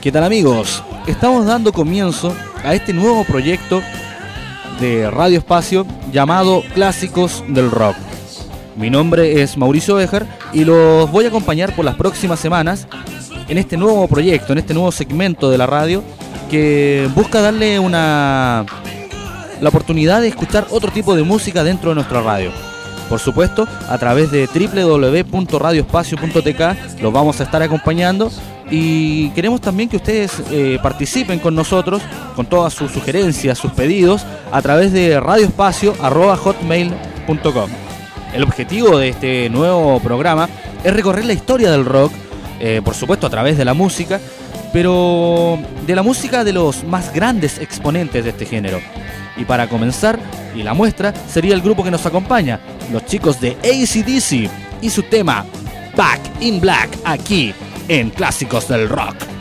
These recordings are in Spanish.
¿Qué tal amigos? Estamos dando comienzo a este nuevo proyecto de Radio Espacio llamado Clásicos del Rock. Mi nombre es Mauricio Bejar y los voy a acompañar por las próximas semanas en este nuevo proyecto, en este nuevo segmento de la radio que busca darle una la oportunidad de escuchar otro tipo de música dentro de nuestra radio. Por supuesto, a través de www.radioespacio.tk los vamos a estar acompañando y queremos también que ustedes eh, participen con nosotros con todas sus sugerencias, sus pedidos a través de radioespacio.hotmail.com. El objetivo de este nuevo programa es recorrer la historia del rock, eh, por supuesto a través de la música, pero de la música de los más grandes exponentes de este género. Y para comenzar, y la muestra, sería el grupo que nos acompaña, los chicos de ACDC y su tema Back in Black, aquí en Clásicos del Rock.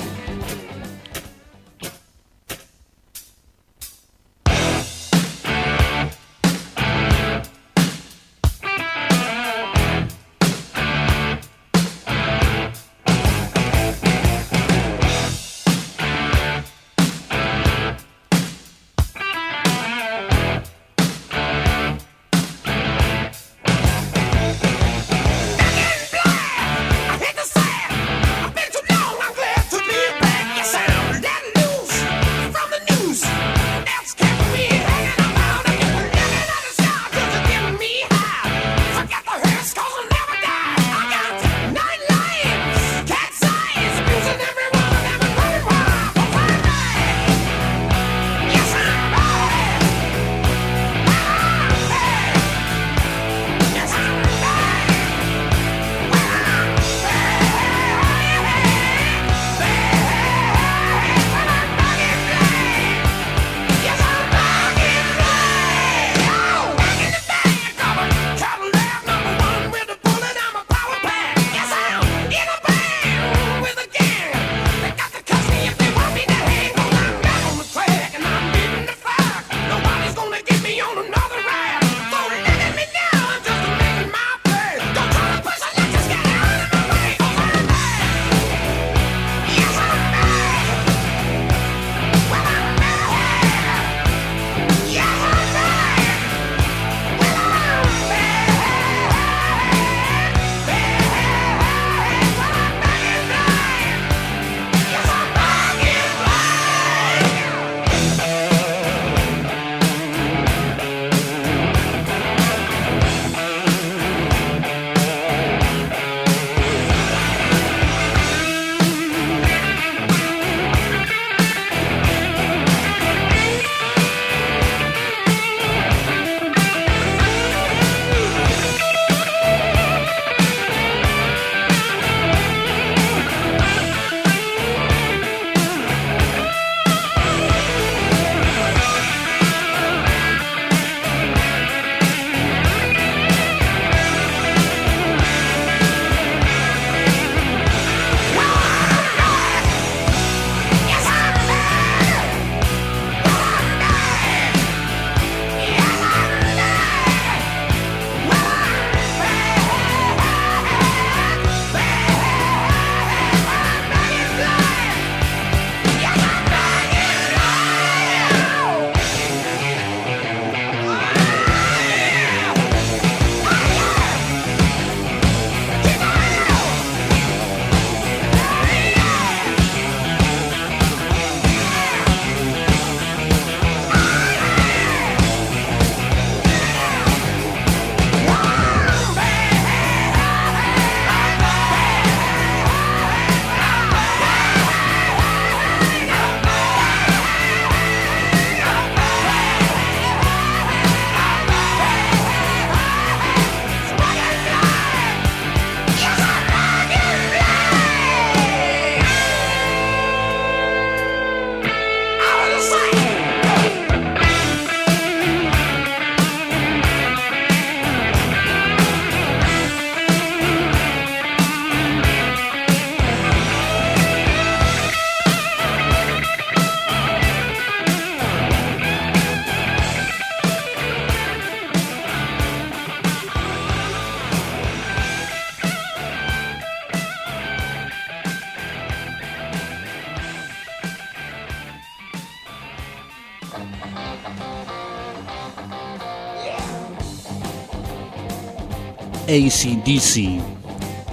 ACDC,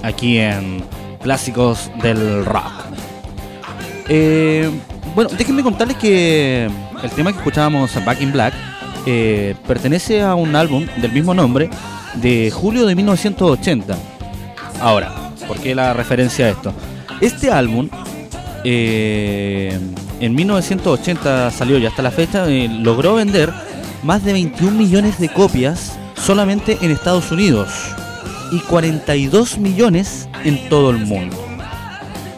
aquí en Clásicos del Rock. Eh, bueno, déjenme contarles que el tema que escuchábamos, Back in Black, eh, pertenece a un álbum del mismo nombre de julio de 1980. Ahora, ¿por qué la referencia a esto? Este álbum eh, en 1980 salió y hasta la fecha logró vender más de 21 millones de copias solamente en Estados Unidos y 42 millones en todo el mundo.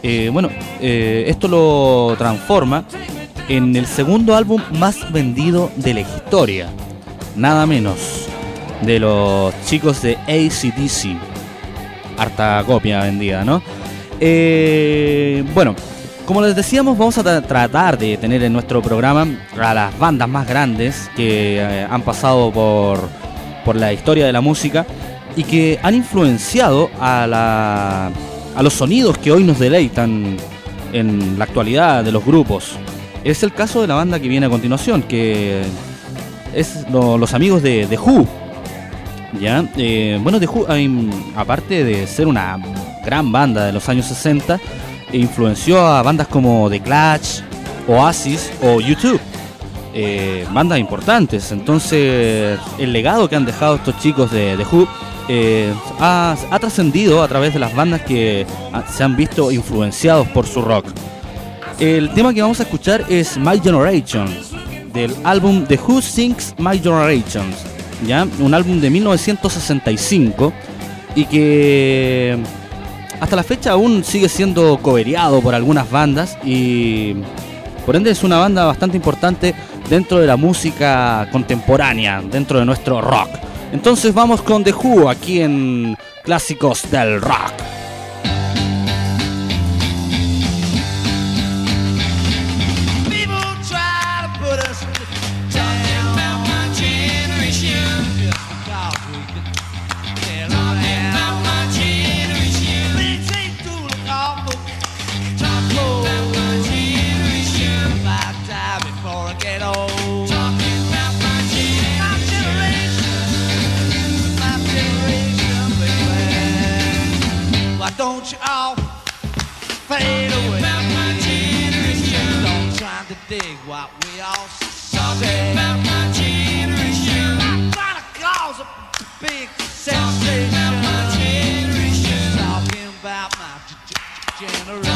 Eh, bueno, eh, esto lo transforma en el segundo álbum más vendido de la historia, nada menos de los chicos de ACDC. Harta copia vendida, ¿no? Eh, bueno, como les decíamos, vamos a tratar de tener en nuestro programa a las bandas más grandes que han pasado por, por la historia de la música y que han influenciado a, la, a los sonidos que hoy nos deleitan en la actualidad de los grupos. Es el caso de la banda que viene a continuación, que es los amigos de The Who. ¿ya? Eh, bueno, The Who, aparte de ser una gran banda de los años 60, influenció a bandas como The Clash, Oasis o YouTube. Eh, bandas importantes. Entonces, el legado que han dejado estos chicos de The Who eh, ha, trascendido a través de las bandas que se han visto influenciados por su rock. El tema que vamos a escuchar es My Generation, del álbum The Who Sings My Generation, ¿ya? un álbum de 1965 y que hasta la fecha aún sigue siendo cobereado por algunas bandas y por ende es una banda bastante importante dentro de la música contemporánea, dentro de nuestro rock. Entonces vamos con The Who aquí en Clásicos del Rock. Don't you all fade away. Don't try to dig what we all say. About my generation. I'm trying to cause a big sensation. About my generation. Talking about my generation.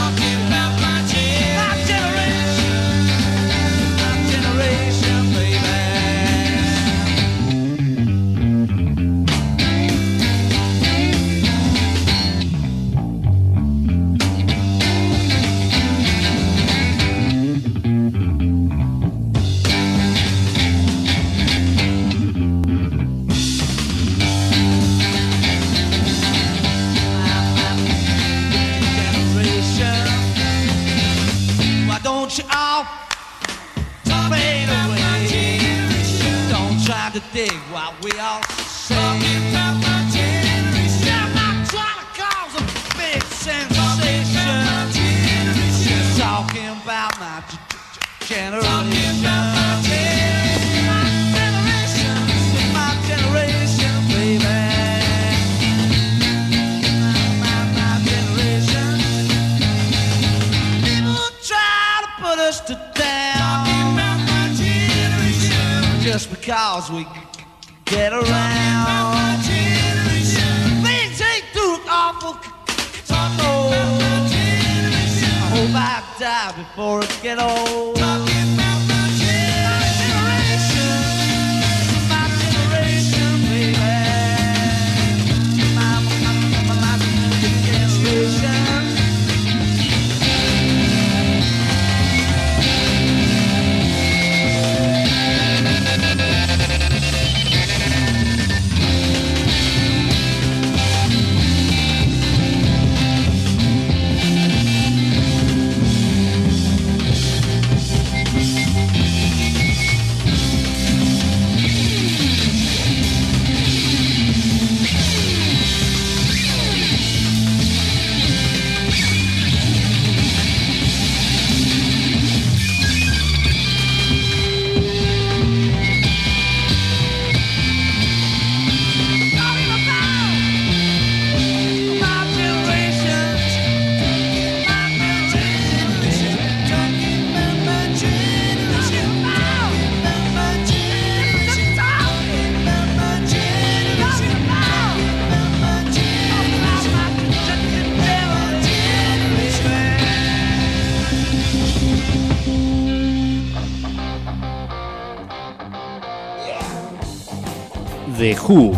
The Who.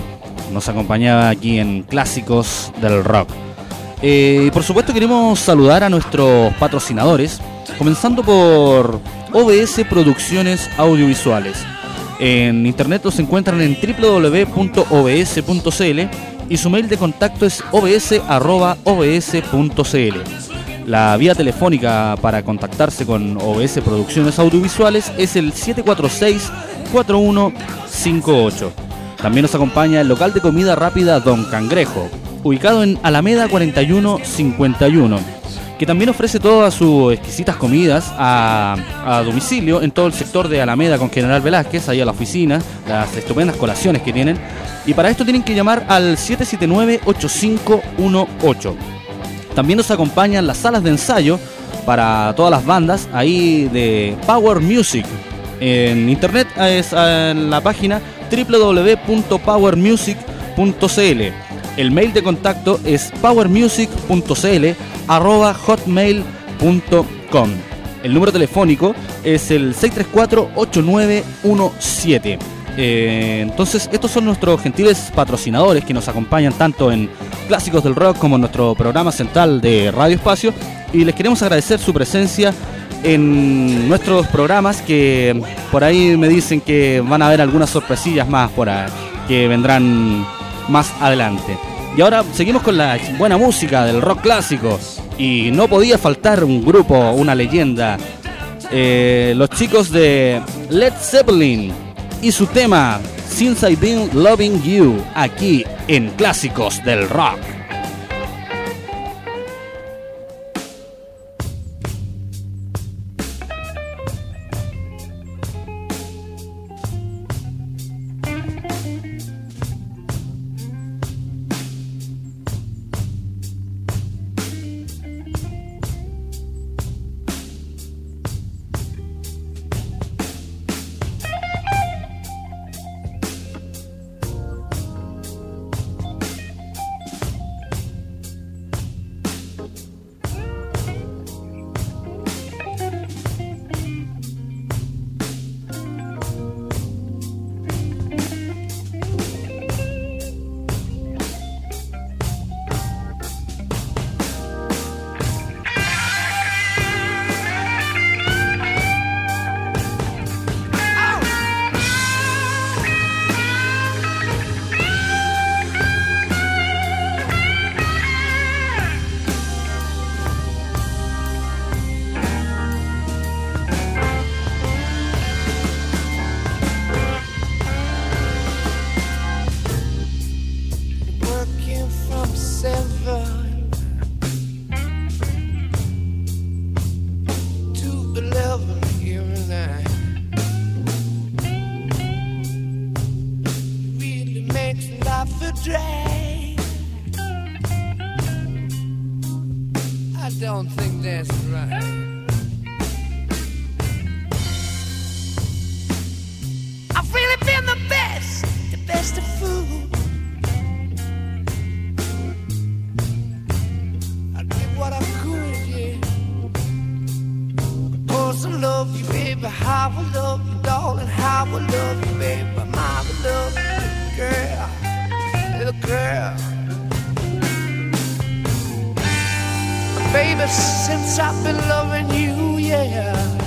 Nos acompañaba aquí en Clásicos del Rock. Eh, por supuesto queremos saludar a nuestros patrocinadores, comenzando por OBS Producciones Audiovisuales. En internet los encuentran en www.obs.cl y su mail de contacto es obs.obs.cl. La vía telefónica para contactarse con OBS Producciones Audiovisuales es el 746-4158. También nos acompaña el local de comida rápida Don Cangrejo, ubicado en Alameda 4151, que también ofrece todas sus exquisitas comidas a, domicilio en todo el sector de Alameda con General Velázquez, ahí a la oficina, las estupendas colaciones que tienen. Y para esto tienen que llamar al 779-8518. También nos acompañan las salas de ensayo para todas las bandas ahí de Power Music. En internet es en la página www.powermusic.cl. El mail de contacto es powermusic.cl arroba hotmail.com. El número telefónico es el 634-8917. Eh, entonces, estos son nuestros gentiles patrocinadores que nos acompañan tanto en Clásicos del Rock como en nuestro programa central de Radio Espacio. Y les queremos agradecer su presencia en nuestros programas que por ahí me dicen que van a haber algunas sorpresillas más por ahí, que vendrán más adelante. Y ahora seguimos con la buena música del rock clásico. Y no podía faltar un grupo, una leyenda. Eh, los chicos de Led Zeppelin y su tema Since I've Been Loving You aquí en Clásicos del Rock. baby, since I've been loving you, yeah.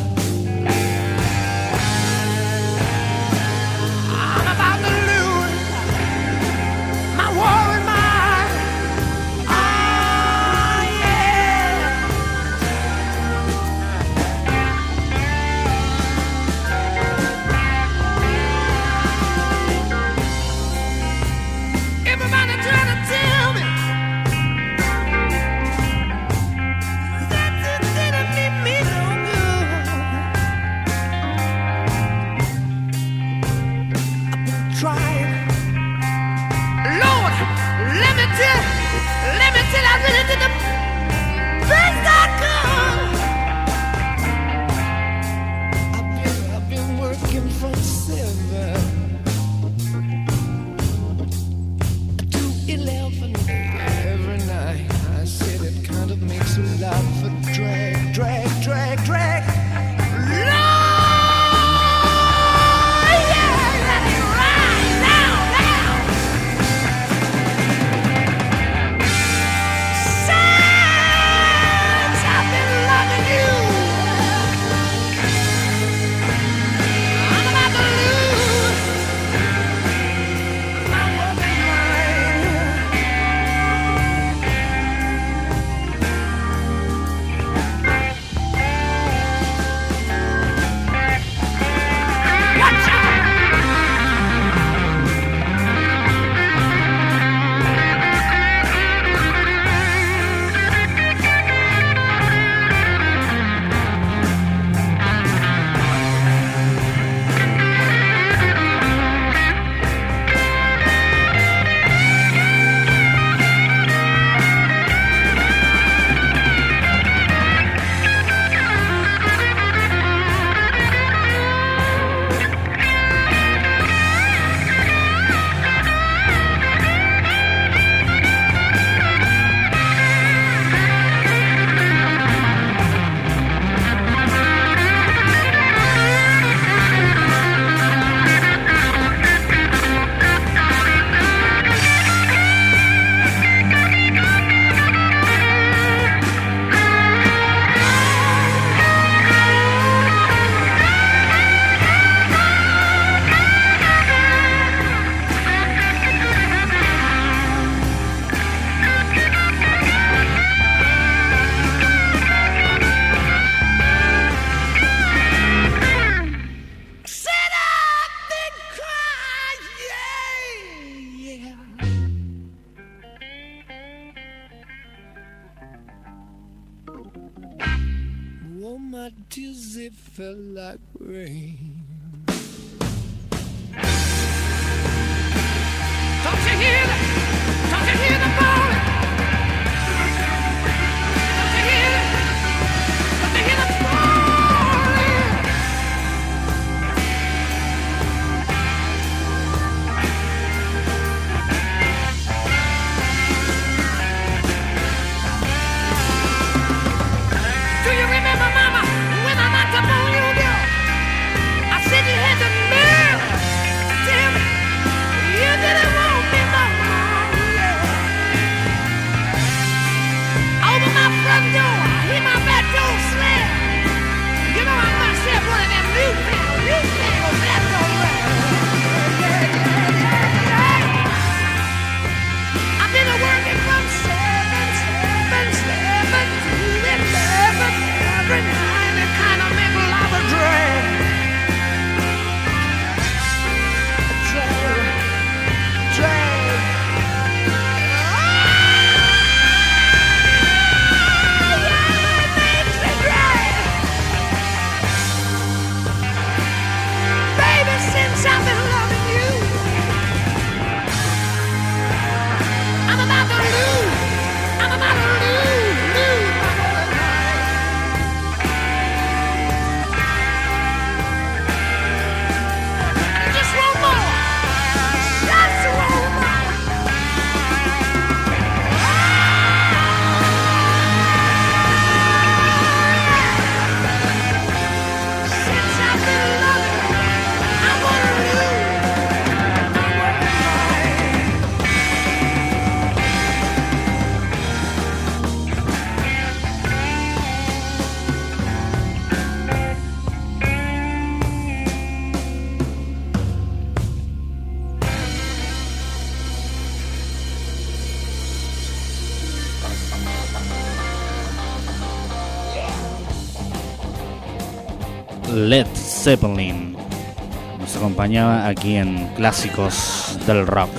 Aquí en Clásicos del Rock.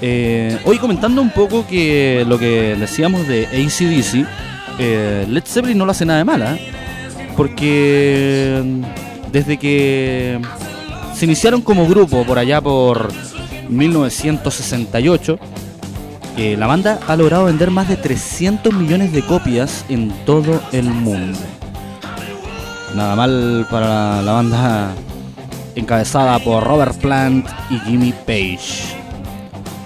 Eh, hoy comentando un poco que lo que decíamos de ACDC, eh, Led Zeppelin no lo hace nada de mala, ¿eh? porque desde que se iniciaron como grupo por allá por 1968, eh, la banda ha logrado vender más de 300 millones de copias en todo el mundo. Nada mal para la banda encabezada por Robert Plant y Jimmy Page.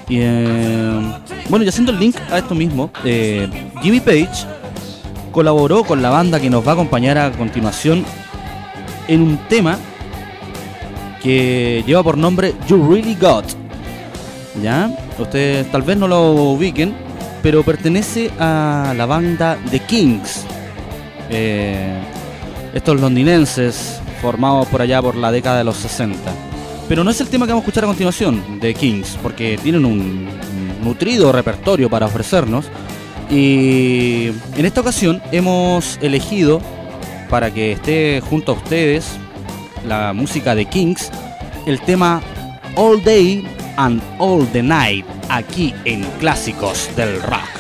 Y, eh, bueno, y haciendo el link a esto mismo, eh, Jimmy Page colaboró con la banda que nos va a acompañar a continuación en un tema que lleva por nombre You Really Got. ¿Ya? Ustedes tal vez no lo ubiquen, pero pertenece a la banda The Kings. Eh, estos londinenses formados por allá por la década de los 60. Pero no es el tema que vamos a escuchar a continuación de Kings, porque tienen un nutrido repertorio para ofrecernos. Y en esta ocasión hemos elegido para que esté junto a ustedes la música de Kings, el tema All Day and All the Night, aquí en Clásicos del Rock.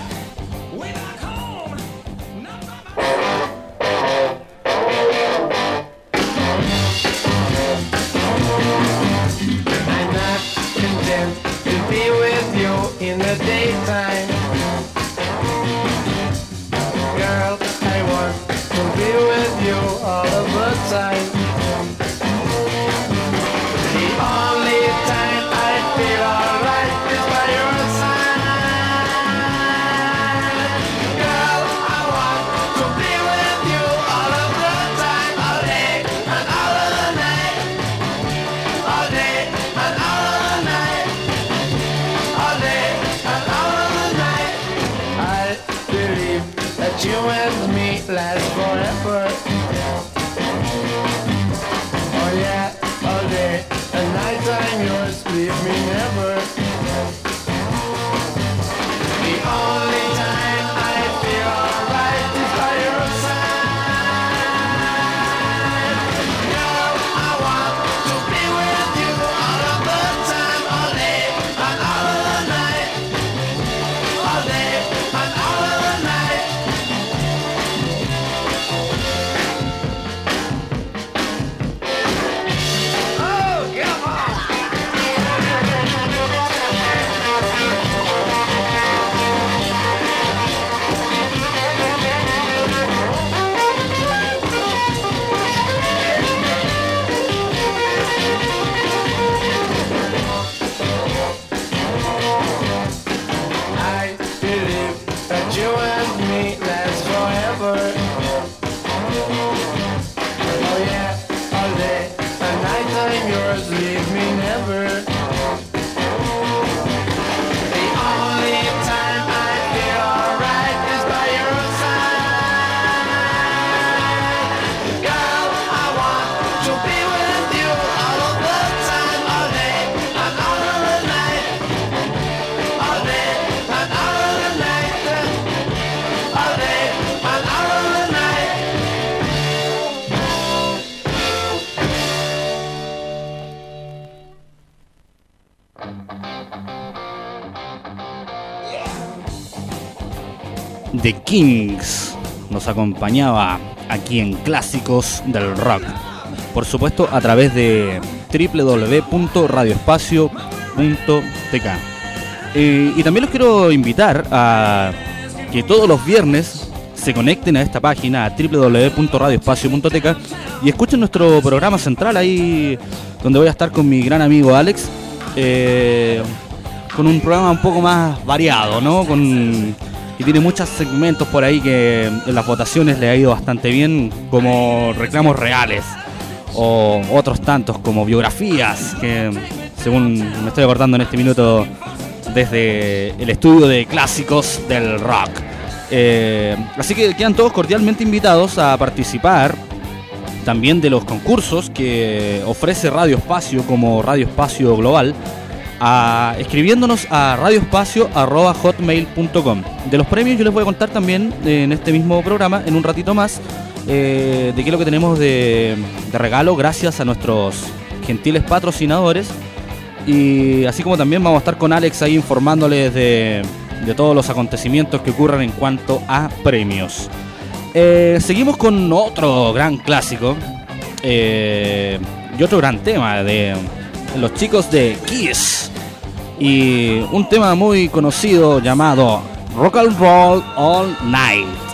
Acompañaba aquí en Clásicos del Rock. Por supuesto, a través de www.radioespacio.tk. Eh, y también los quiero invitar a que todos los viernes se conecten a esta página a www.radioespacio.tk y escuchen nuestro programa central ahí donde voy a estar con mi gran amigo Alex. eh, con un programa un poco más variado, ¿no? Con, y tiene muchos segmentos por ahí que en las votaciones le ha ido bastante bien, como reclamos reales, o otros tantos como biografías, que según me estoy acordando en este minuto desde el estudio de clásicos del rock. Eh, así que quedan todos cordialmente invitados a participar también de los concursos que ofrece Radio Espacio como Radio Espacio Global, a- escribiéndonos a radioespacio.hotmail.com. De los premios yo les voy a contar también eh, en este mismo programa, en un ratito más, eh, de qué es lo que tenemos de, regalo gracias a nuestros gentiles patrocinadores. Y así como también vamos a estar con Alex ahí informándoles de, todos los acontecimientos que ocurran en cuanto a premios. Eh, seguimos con otro gran clásico y otro gran tema de los chicos de Kiss. Y un tema muy conocido llamado Rock and Roll All Night.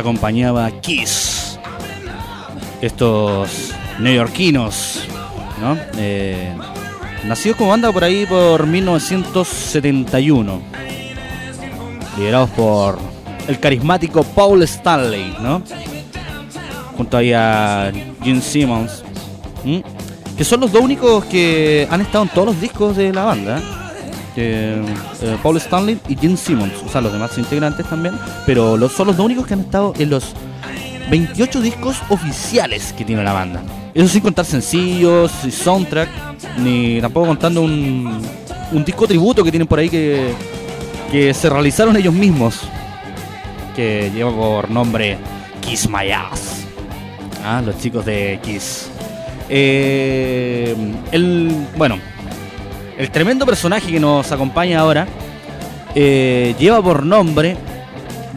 Acompañaba Kiss. Estos neoyorquinos, ¿no? Eh, nacidos como banda por ahí por 1971. Liderados por el carismático Paul Stanley, ¿no? Junto ahí a Gene Simmons. Que son los dos únicos que han estado en todos los discos de la banda. ¿Eh? Paul Stanley y Gene Simmons. O sea, los demás integrantes también. Pero los, son los únicos que han estado en los 28 discos oficiales que tiene la banda. Eso sin contar sencillos y soundtrack, ni tampoco contando un, un disco tributo que tienen por ahí que, que se realizaron ellos mismos. Que lleva por nombre Kiss My Ass. Ah, los chicos de Kiss. Eh, el, bueno, el tremendo personaje que nos acompaña ahora eh, lleva por nombre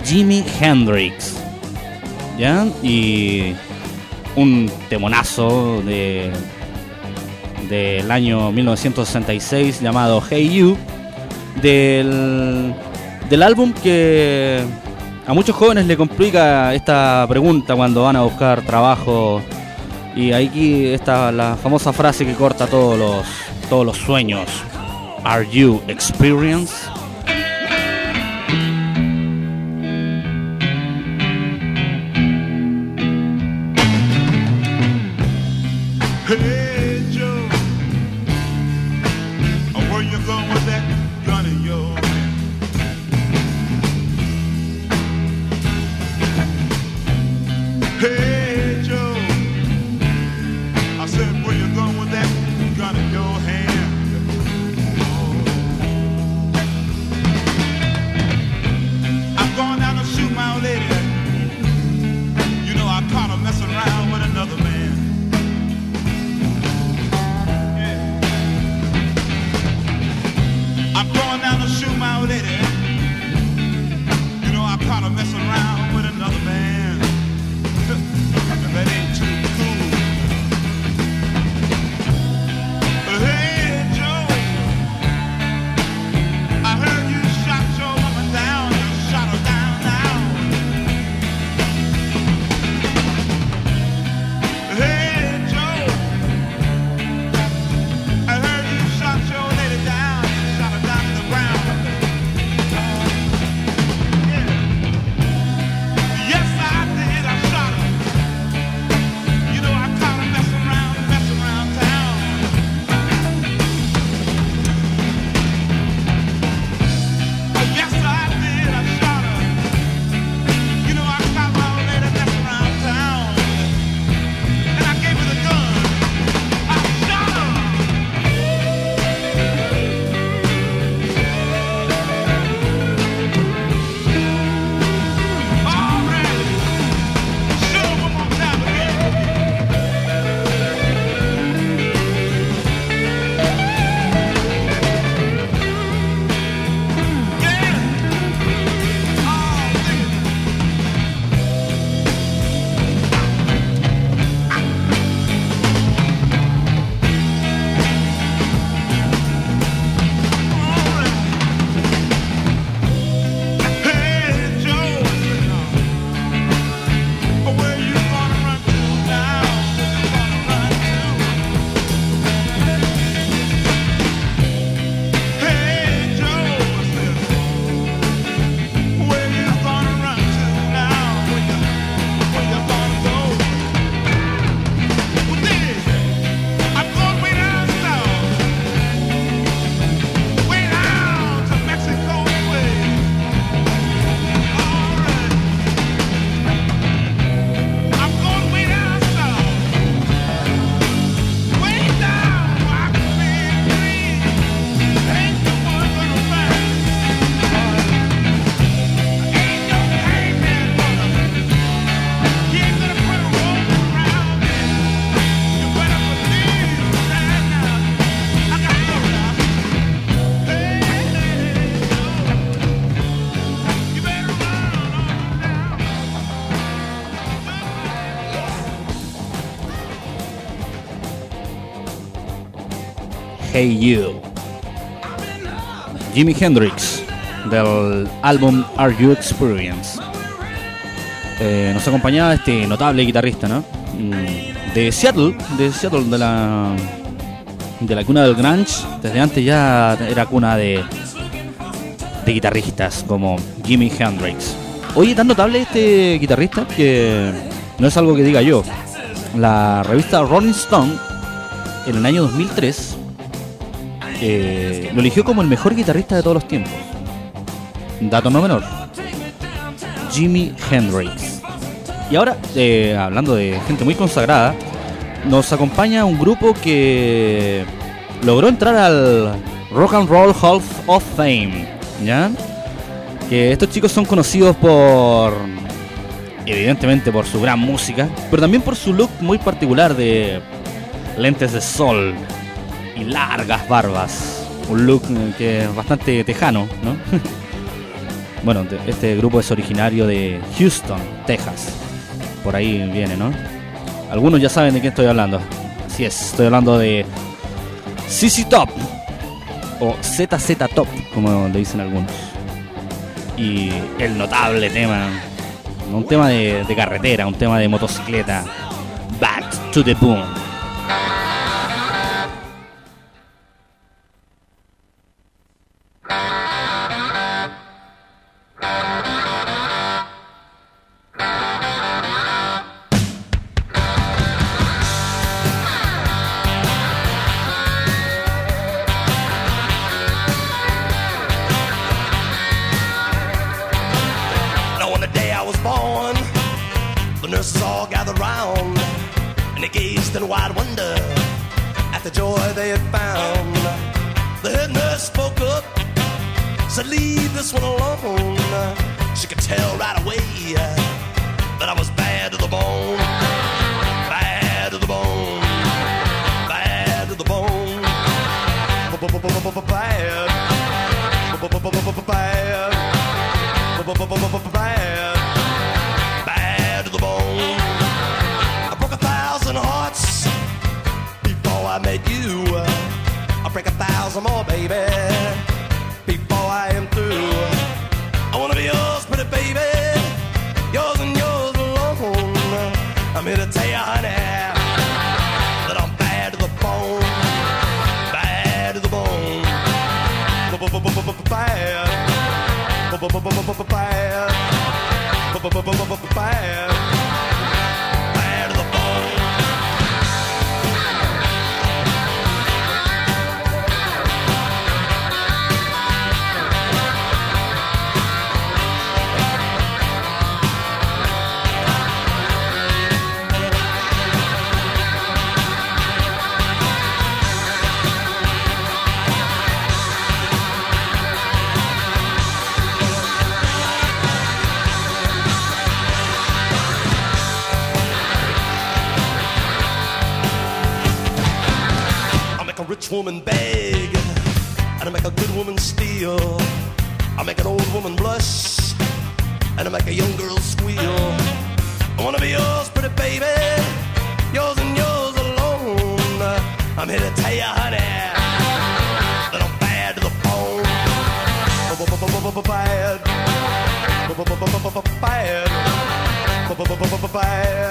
Jimi Hendrix. ¿Ya? Y un temonazo de del año 1966 llamado Hey You del, del álbum que a muchos jóvenes le complica esta pregunta cuando van a buscar trabajo y aquí está la famosa frase que corta todos los todos los sueños Are you experienced? Hey You. Jimi Hendrix del álbum Are You Experience. eh, nos acompañaba este notable guitarrista, ¿no? Mm, De Seattle, de Seattle, de la, de la cuna del grunge. Desde antes ya era cuna de, de guitarristas como Jimi Hendrix. Oye, tan notable este guitarrista que no es algo que diga yo. La revista Rolling Stone, en el año 2003, eh, lo eligió como el mejor guitarrista de todos los tiempos. Dato no menor. Jimi Hendrix. Y ahora, eh, hablando de gente muy consagrada, nos acompaña un grupo que logró entrar al Rock and Roll Hall of Fame. ¿Ya? Que estos chicos son conocidos por. Evidentemente por su gran música, pero también por su look muy particular de lentes de sol y largas barbas. Un look que es bastante tejano, ¿no? bueno, te- este grupo es originario de Houston, Texas. Por ahí viene, ¿no? Algunos ya saben de qué estoy hablando. Así es, estoy hablando de CC Top o ZZ Top, como le dicen algunos. Y el notable tema, un tema de, de carretera, un tema de motocicleta. Back to the Boom. Bad, bad to the bone. I broke a thousand hearts before I met you. I'll break a thousand more, baby, woman beg, and I make a good woman steal. I make an old woman blush, and I make a young girl squeal. I wanna be yours, pretty baby, yours and yours alone. I'm here to tell you, honey, that I'm bad to the bone. Bad. Bad. Bad.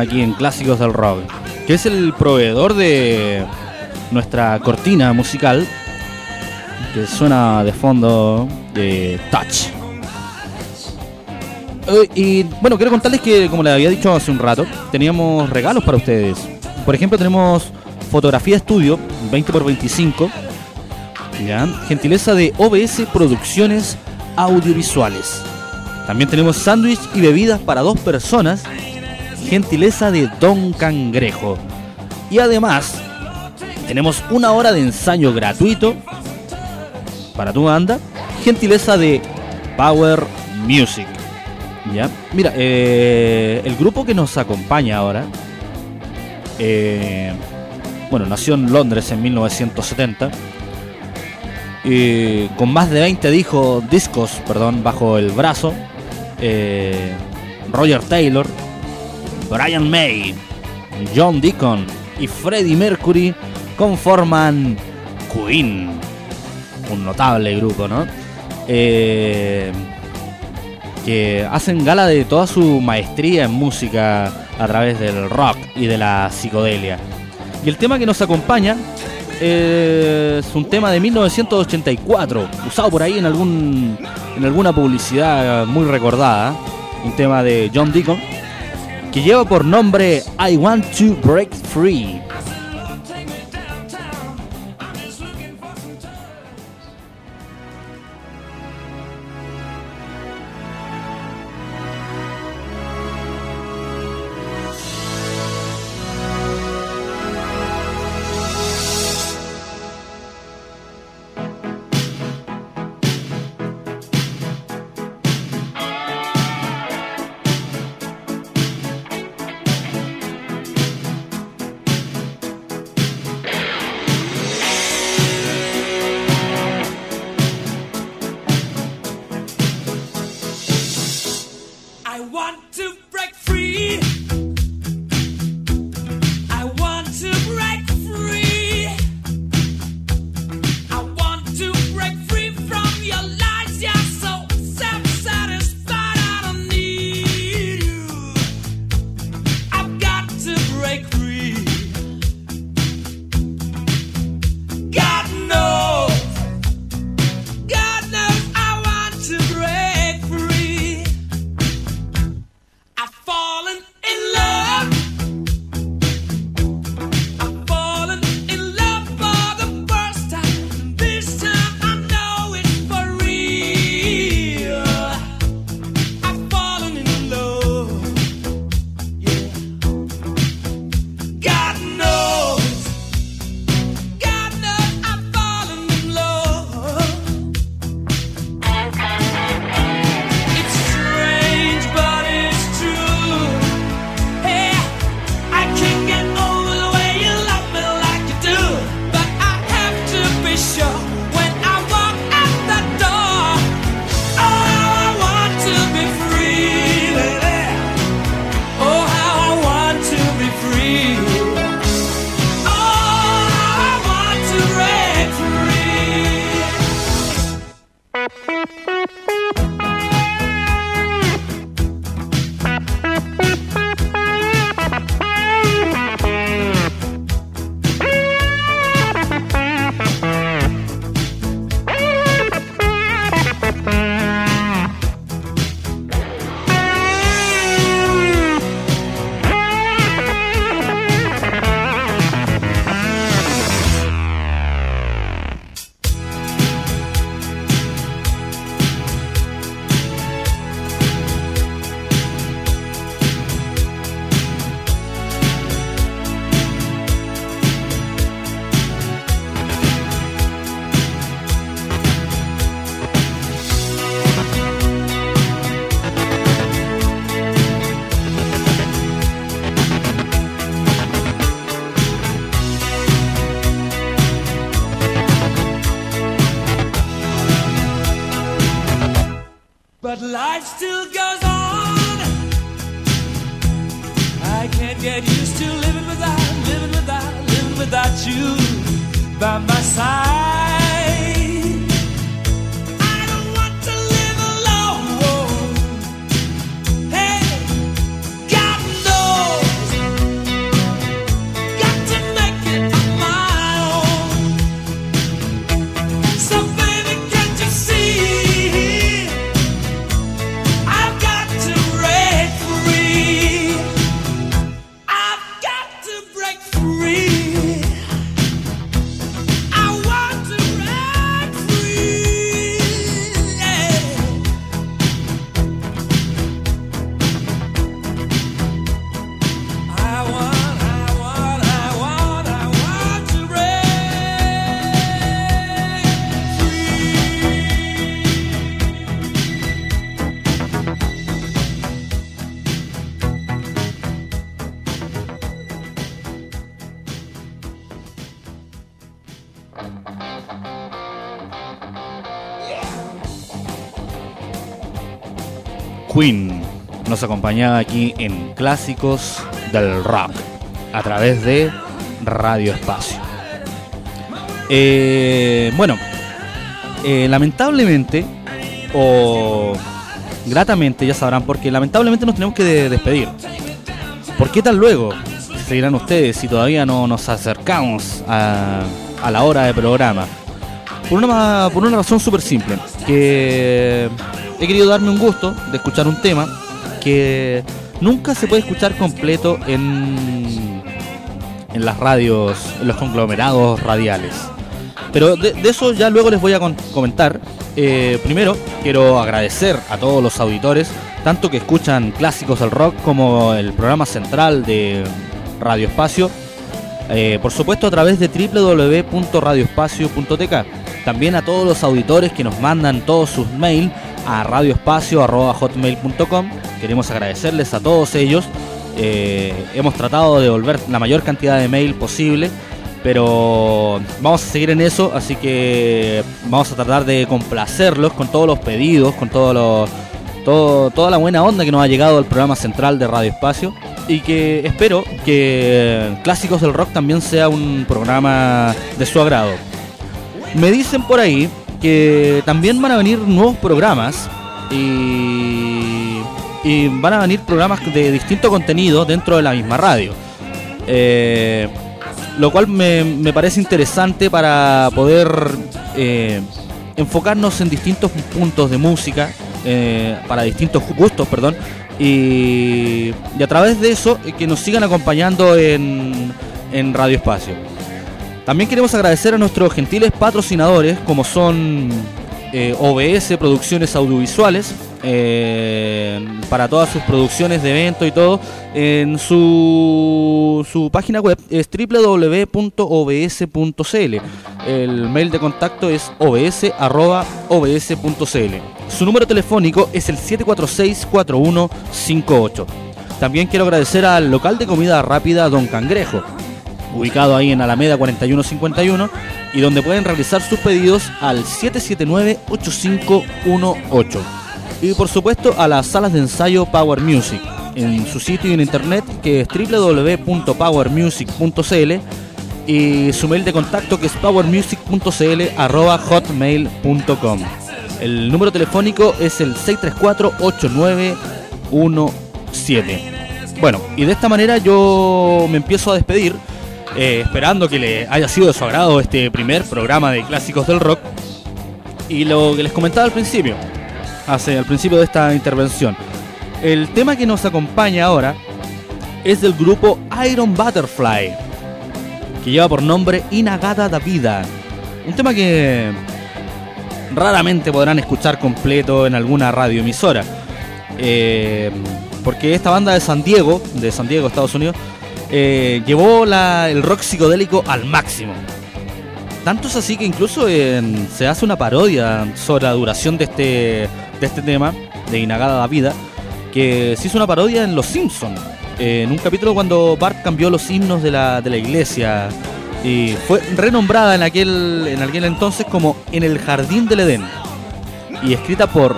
Aquí en Clásicos del Rock, que es el proveedor de nuestra cortina musical, que suena de fondo de Touch. Eh, y bueno, quiero contarles que, como les había dicho hace un rato, teníamos regalos para ustedes. Por ejemplo, tenemos fotografía estudio 20x25, ¿ya? gentileza de OBS Producciones Audiovisuales. También tenemos sándwich y bebidas para dos personas, gentileza de Don Cangrejo. Y además, tenemos una hora de ensayo gratuito para tu banda, gentileza de Power Music. ¿Ya? Mira, eh, el grupo que nos acompaña ahora, eh, bueno, nació en Londres en 1970, eh, con más de 20 dijo- discos perdón, bajo el brazo, Roger Taylor, Brian May, John Deacon y Freddie Mercury conforman Queen, un notable grupo, ¿no? Eh, que hacen gala de toda su maestría en música a través del rock y de la psicodelia. Y el tema que nos acompaña eh, es un tema de 1984, usado por ahí en algún en alguna publicidad muy recordada, un tema de John Deacon que lleva por nombre I Want to Break Free. Aquí en Clásicos del Rock a través de Radio Espacio. Eh, bueno, eh, lamentablemente o gratamente, ya sabrán, porque lamentablemente nos tenemos que de- despedir. ¿Por qué tan luego? Se dirán ustedes si todavía no nos acercamos a, a la hora de programa. Por una, por una razón súper simple, que he querido darme un gusto de escuchar un tema que nunca se puede escuchar completo en, en las radios, en los conglomerados radiales. Pero de, eso ya luego les voy a comentar. Eh, primero, quiero agradecer a todos los auditores, tanto que escuchan clásicos del rock como el programa central de Radio Espacio. Eh, por supuesto a través de www.radioespacio.tk. También a todos los auditores que nos mandan todos sus mails a radioespacio.hotmail.com. Queremos agradecerles a todos ellos. Eh, hemos tratado de devolver la mayor cantidad de mail posible, pero vamos a seguir en eso, así que vamos a tratar de complacerlos con todos los pedidos, con todos los, todo, toda la buena onda que nos ha llegado al programa central de Radio Espacio y que espero que Clásicos del Rock también sea un programa de su agrado. Me dicen por ahí que también van a venir nuevos programas y, van a venir programas de distinto contenido dentro de la misma radio. Eh, lo cual me, me parece interesante para poder eh, enfocarnos en distintos puntos de música, eh, para distintos gustos, perdón, y, y a través de eso que nos sigan acompañando en, en Radio Espacio. También queremos agradecer a nuestros gentiles patrocinadores, como son eh, OBS Producciones Audiovisuales, eh, para todas sus producciones de evento y todo. En su, su página web es www.obs.cl. El mail de contacto es obs.obs.cl. Su número telefónico es el 746-4158. También quiero agradecer al local de comida rápida Don Cangrejo, ubicado ahí en Alameda 4151 y donde pueden realizar sus pedidos al 779-8518. Y por supuesto a las salas de ensayo Power Music en su sitio en internet que es www.powermusic.cl y su mail de contacto que es powermusic.cl arroba hotmail.com. El número telefónico es el 634-8917. Bueno, y de esta manera yo me empiezo a despedir, eh, esperando que le haya sido de su agrado este primer programa de clásicos del rock. Y lo que les comentaba al principio, hace al principio de esta intervención. El tema que nos acompaña ahora es del grupo Iron Butterfly, que lleva por nombre Inagada da Vida. Un tema que raramente podrán escuchar completo en alguna radioemisora. Eh, porque esta banda de San Diego, de San Diego, Estados Unidos, eh, llevó la- el rock psicodélico al máximo. Tanto es así que incluso se hace una parodia sobre la duración de este, de este tema, de Inagada da Vida, que se hizo una parodia en Los Simpsons, en un capítulo cuando Bart cambió los himnos de la, de la iglesia y fue renombrada en aquel, en aquel entonces como En el Jardín del Edén y escrita por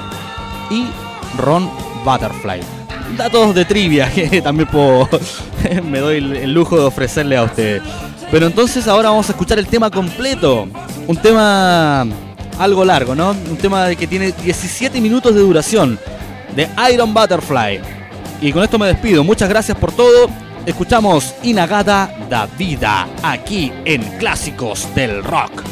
I. Ron Butterfly. Datos de trivia que también puedo, me doy el- lujo de ofrecerle a ustedes. Pero entonces ahora vamos a escuchar el tema completo. Un tema algo largo, ¿no? Un tema que tiene 17 minutos de duración. De Iron Butterfly. Y con esto me despido. Muchas gracias por todo. Escuchamos Inagada da Vida aquí en Clásicos del Rock.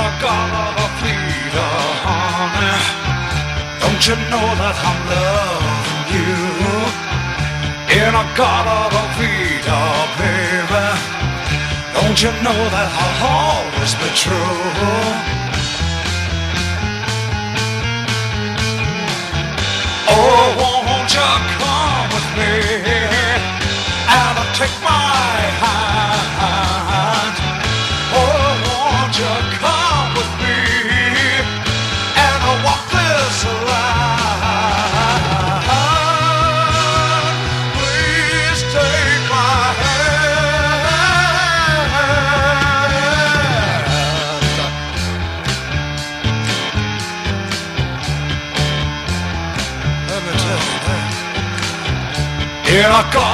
A garden of Peter, honey. Don't you know that I'm loving you? In a garden of Peter, baby. Don't you know that I'll always be true? Oh, won't you come with me and take my hand? In a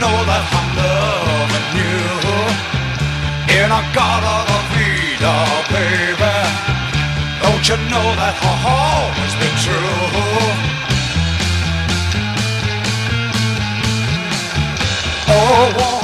know that I'm loving you. And I got all the vida, baby Don't you know that I've always been true? Oh,